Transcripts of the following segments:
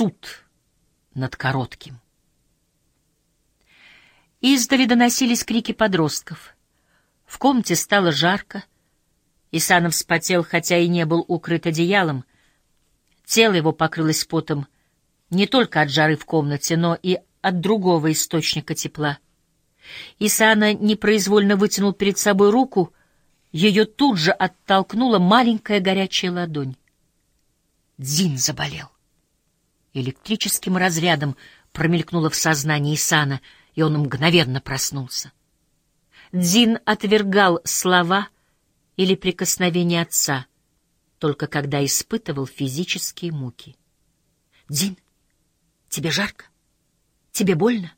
суд над коротким. Издали доносились крики подростков. В комнате стало жарко. Исанов вспотел, хотя и не был укрыт одеялом. Тело его покрылось потом не только от жары в комнате, но и от другого источника тепла. Исана непроизвольно вытянул перед собой руку, ее тут же оттолкнула маленькая горячая ладонь. Дзин заболел. Электрическим разрядом промелькнуло в сознании Исана, и он мгновенно проснулся. Дзин отвергал слова или прикосновения отца, только когда испытывал физические муки. «Дзин, тебе жарко? Тебе больно?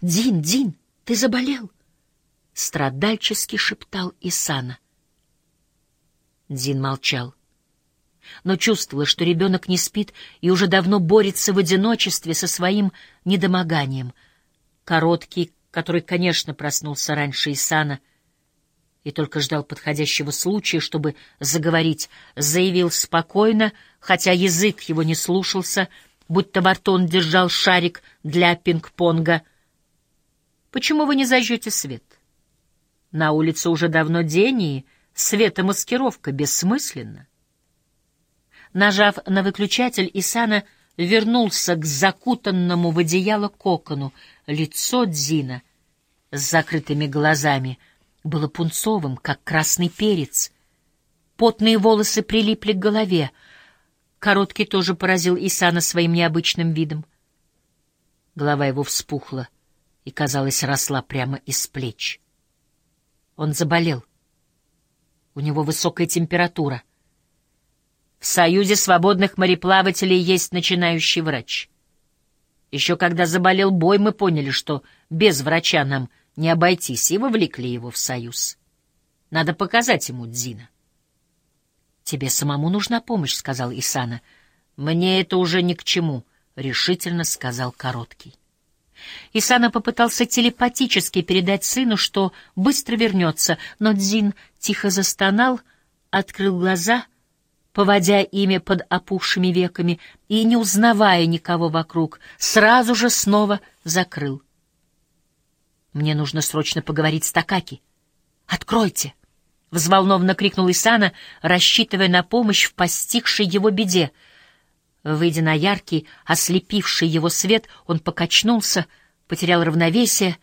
Дзин, Дзин, ты заболел?» Страдальчески шептал Исана. Дзин молчал но чувствовала, что ребенок не спит и уже давно борется в одиночестве со своим недомоганием. Короткий, который, конечно, проснулся раньше Исана и только ждал подходящего случая, чтобы заговорить, заявил спокойно, хотя язык его не слушался, будто Бартон держал шарик для пинг-понга. «Почему вы не зажжете свет? На улице уже давно день, и светомаскировка бессмысленна». Нажав на выключатель, Исана вернулся к закутанному в одеяло кокону. Лицо Дзина с закрытыми глазами было пунцовым, как красный перец. Потные волосы прилипли к голове. Короткий тоже поразил Исана своим необычным видом. Голова его вспухла и, казалось, росла прямо из плеч. Он заболел. У него высокая температура. В Союзе свободных мореплавателей есть начинающий врач. Еще когда заболел бой, мы поняли, что без врача нам не обойтись, и вовлекли его в Союз. Надо показать ему Дзина. «Тебе самому нужна помощь», — сказал Исана. «Мне это уже ни к чему», — решительно сказал Короткий. Исана попытался телепатически передать сыну, что быстро вернется, но Дзин тихо застонал, открыл глаза — поводя ими под опухшими веками и, не узнавая никого вокруг, сразу же снова закрыл. «Мне нужно срочно поговорить с Такаки. Откройте!» — взволнованно крикнул Исана, рассчитывая на помощь в постигшей его беде. Выйдя на яркий, ослепивший его свет, он покачнулся, потерял равновесие.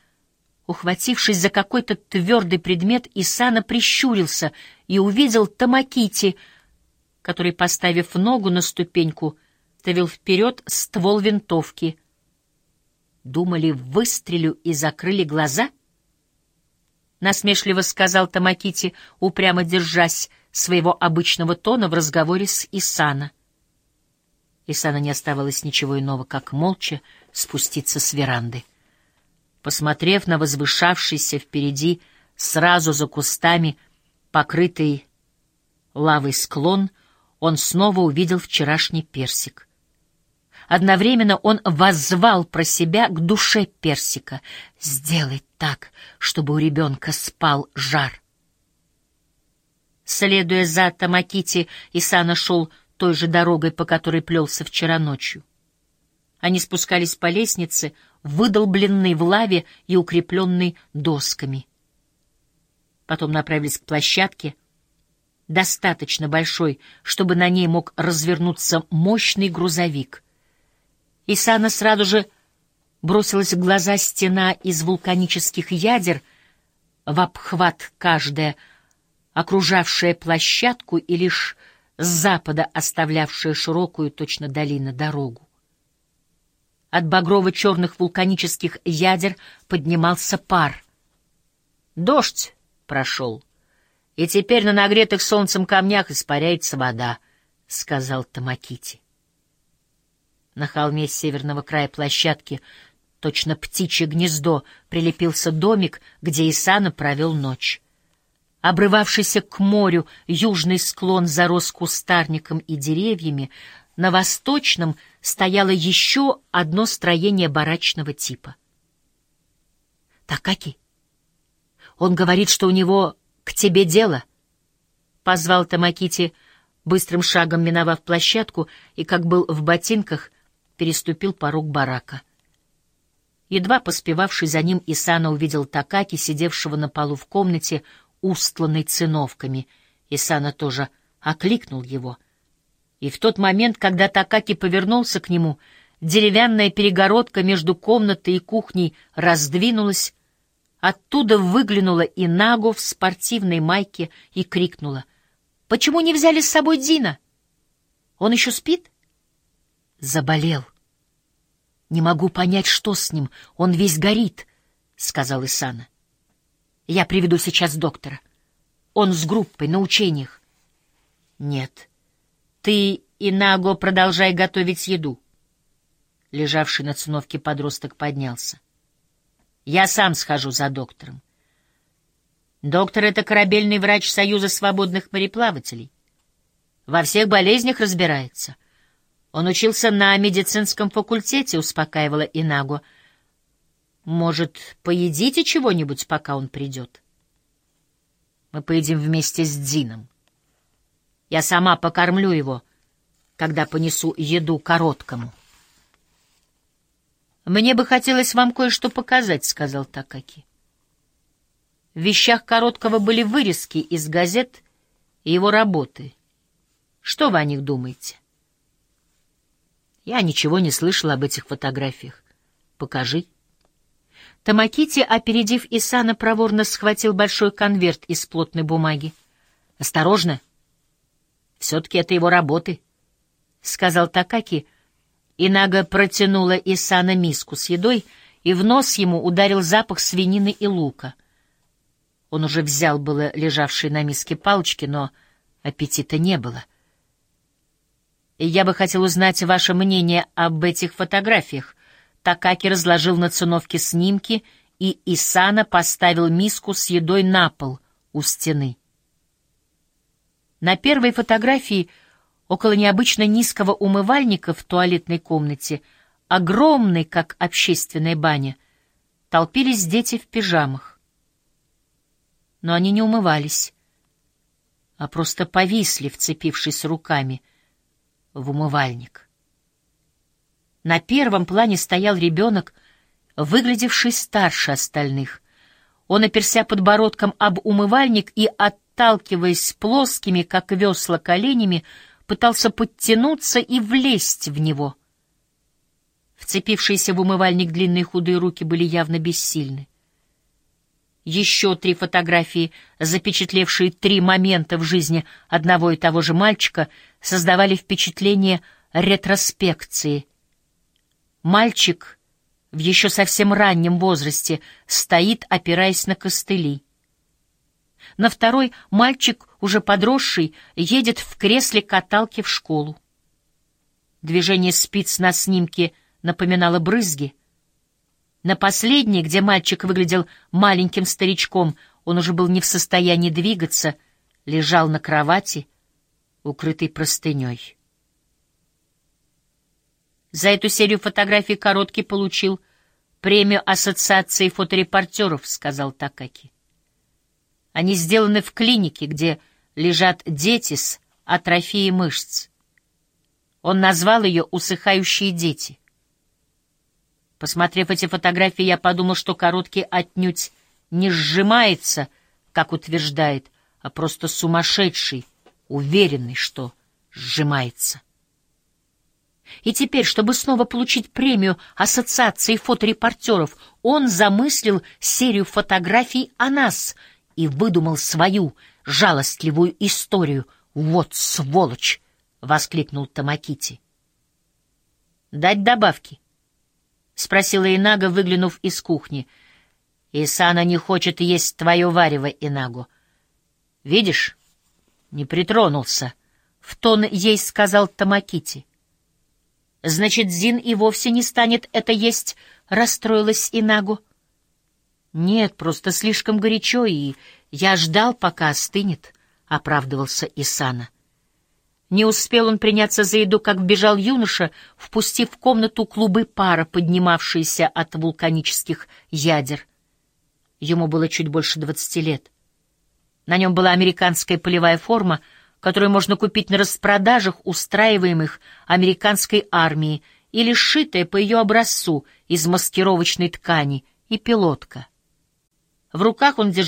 Ухватившись за какой-то твердый предмет, Исана прищурился и увидел Тамакити — который, поставив ногу на ступеньку, ставил вперед ствол винтовки. Думали, выстрелю и закрыли глаза? Насмешливо сказал Тамакити, упрямо держась своего обычного тона в разговоре с Исана. Исана не оставалось ничего иного, как молча спуститься с веранды. Посмотрев на возвышавшийся впереди, сразу за кустами, покрытый лавой склон, он снова увидел вчерашний персик. Одновременно он воззвал про себя к душе персика. «Сделай так, чтобы у ребенка спал жар». Следуя за Тамакити, Исана шел той же дорогой, по которой плелся вчера ночью. Они спускались по лестнице, выдолбленной в лаве и укрепленной досками. Потом направились к площадке — достаточно большой, чтобы на ней мог развернуться мощный грузовик. Исана сразу же бросилась в глаза стена из вулканических ядер, в обхват каждая, окружавшая площадку и лишь с запада оставлявшая широкую, точно долина, дорогу. От багрово-черных вулканических ядер поднимался пар. Дождь прошел и теперь на нагретых солнцем камнях испаряется вода, — сказал Тамакити. На холме с северного края площадки, точно птичье гнездо, прилепился домик, где Исана провел ночь. Обрывавшийся к морю южный склон зарос кустарником и деревьями, на восточном стояло еще одно строение барачного типа. «Такаки, он говорит, что у него «К тебе дело!» — позвал Тамакити, быстрым шагом миновав площадку, и, как был в ботинках, переступил порог барака. Едва поспевавший за ним Исана увидел Такаки, сидевшего на полу в комнате, устланной циновками. Исана тоже окликнул его. И в тот момент, когда Такаки повернулся к нему, деревянная перегородка между комнатой и кухней раздвинулась, оттуда выглянула Инаго в спортивной майке и крикнула. «Почему не взяли с собой Дина? Он еще спит?» «Заболел». «Не могу понять, что с ним. Он весь горит», — сказал Исана. «Я приведу сейчас доктора. Он с группой на учениях». «Нет. Ты, Инаго, продолжай готовить еду». Лежавший на циновке подросток поднялся. «Я сам схожу за доктором. Доктор — это корабельный врач Союза свободных мореплавателей. Во всех болезнях разбирается». Он учился на медицинском факультете, успокаивала Инагу. Может, поедите чего-нибудь, пока он придет? Мы поедим вместе с Дином. Я сама покормлю его, когда понесу еду короткому. «Мне бы хотелось вам кое-что показать», — сказал Такаки. В вещах Короткого были вырезки из газет и его работы. Что вы о них думаете? Я ничего не слышал об этих фотографиях. Покажи. Тамакити, опередив Исана, проворно схватил большой конверт из плотной бумаги. «Осторожно! Все-таки это его работы», — сказал Такаки. Инага протянула Исана миску с едой, и в нос ему ударил запах свинины и лука. Он уже взял было лежавшие на миске палочки, но аппетита не было — я бы хотел узнать ваше мнение об этих фотографиях. Такаки разложил на циновке снимки, и Исана поставил миску с едой на пол у стены. На первой фотографии около необычно низкого умывальника в туалетной комнате, огромной, как общественная баня, толпились дети в пижамах. Но они не умывались, а просто повисли, вцепившись руками — в умывальник. На первом плане стоял ребенок, выглядевший старше остальных. Он, оперся подбородком об умывальник и, отталкиваясь плоскими, как весла, коленями, пытался подтянуться и влезть в него. Вцепившиеся в умывальник длинные худые руки были явно бессильны. Еще три фотографии, запечатлевшие три момента в жизни одного и того же мальчика, создавали впечатление ретроспекции. Мальчик в еще совсем раннем возрасте стоит, опираясь на костыли. На второй мальчик, уже подросший, едет в кресле каталки в школу. Движение спиц на снимке напоминало брызги — на последней, где мальчик выглядел маленьким старичком, он уже был не в состоянии двигаться, лежал на кровати, укрытый простыней. За эту серию фотографий Короткий получил премию Ассоциации фоторепортеров, сказал Такаки. Они сделаны в клинике, где лежат дети с атрофией мышц. Он назвал ее «Усыхающие дети». Посмотрев эти фотографии, я подумал, что короткий отнюдь не сжимается, как утверждает, а просто сумасшедший, уверенный, что сжимается. И теперь, чтобы снова получить премию Ассоциации фоторепортеров, он замыслил серию фотографий о нас и выдумал свою жалостливую историю. «Вот сволочь!» — воскликнул Тамакити. «Дать добавки?» — спросила Инага, выглянув из кухни. «Исана не хочет есть твое варево, Инагу. Видишь, не притронулся», — в тон ей сказал Тамакити. «Значит, Зин и вовсе не станет это есть», — расстроилась Инагу. «Нет, просто слишком горячо, и я ждал, пока остынет», — оправдывался Исана. Не успел он приняться за еду, как вбежал юноша, впустив в комнату клубы пара, поднимавшиеся от вулканических ядер. Ему было чуть больше двадцати лет. На нем была американская полевая форма, которую можно купить на распродажах, устраиваемых американской армией, или сшитая по ее образцу из маскировочной ткани, и пилотка. В руках он держал